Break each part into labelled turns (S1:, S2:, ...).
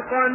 S1: لقد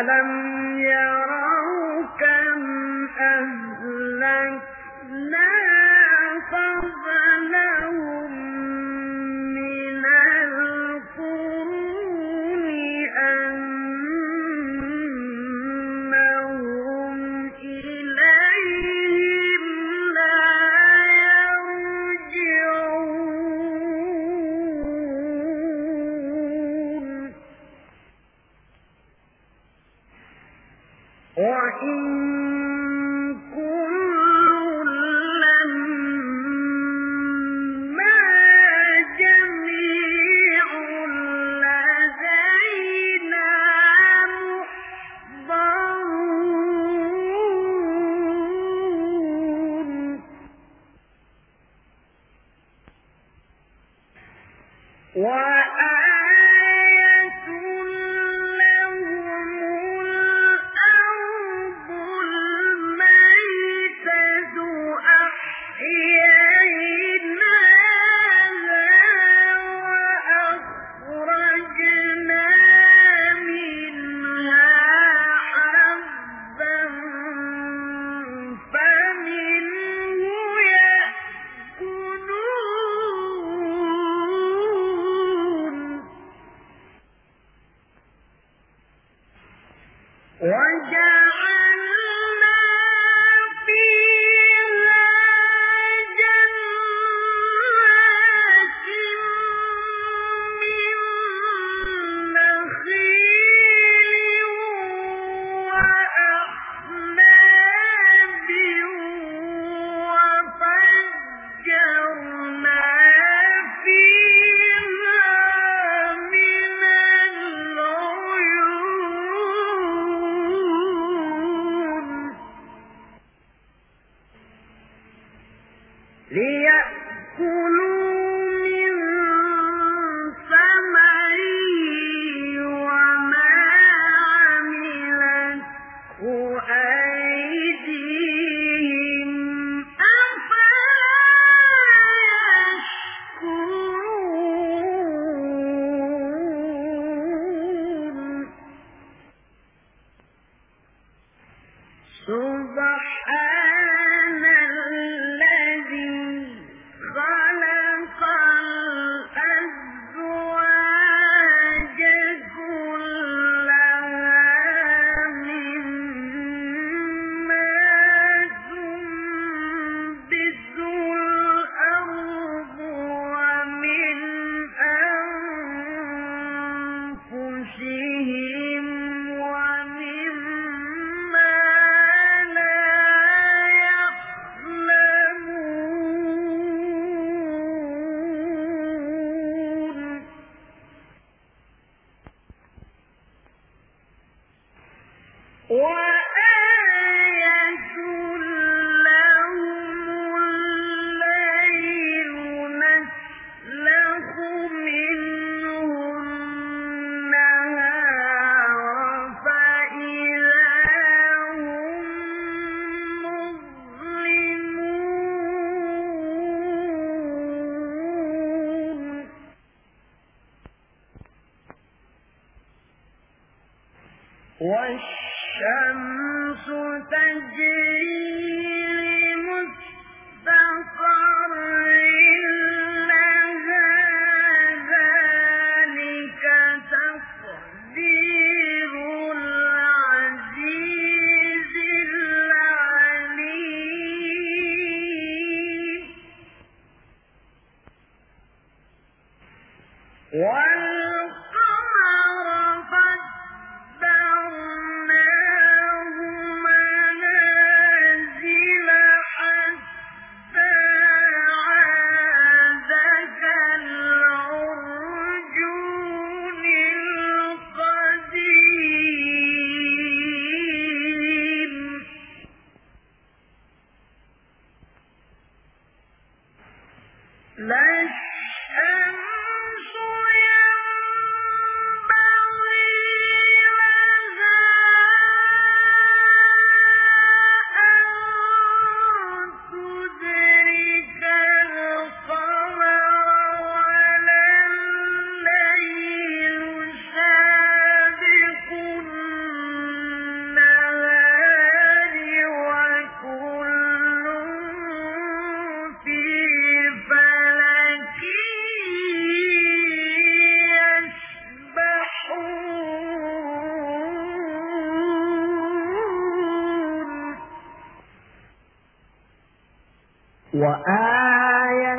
S1: ألم يروا كم أهلكنا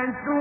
S1: And do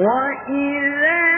S1: وما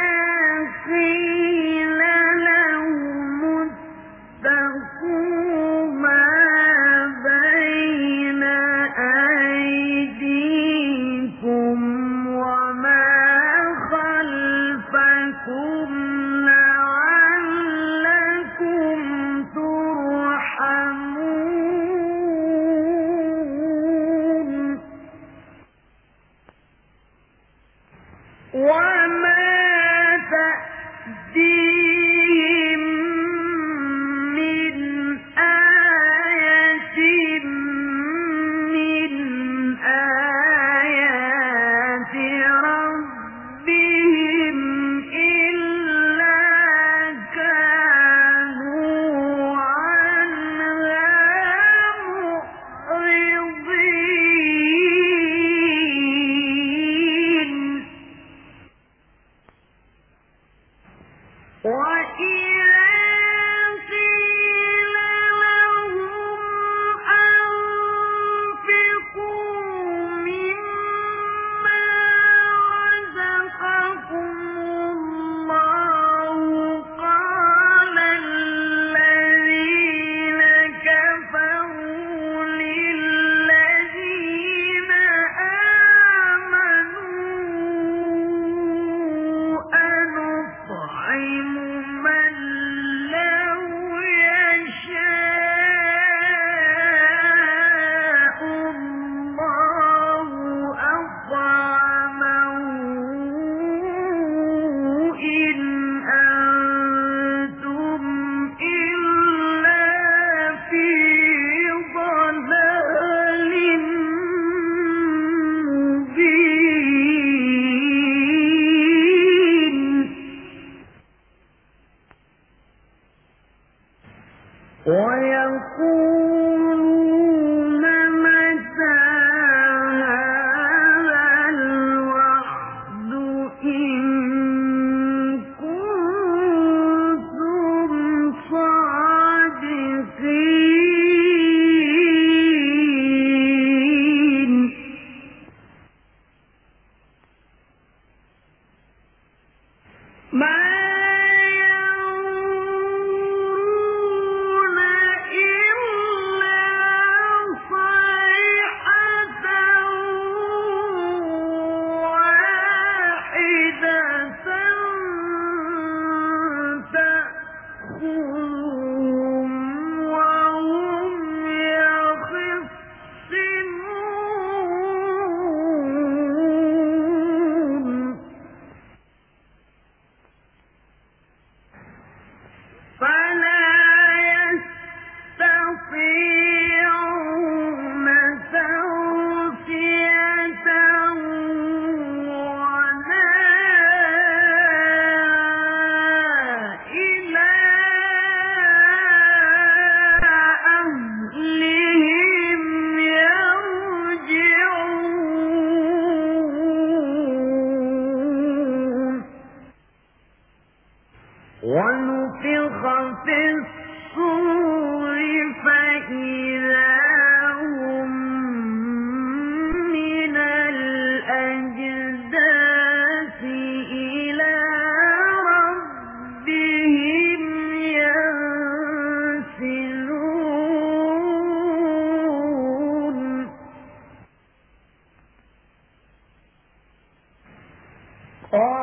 S1: Oh,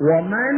S1: ومن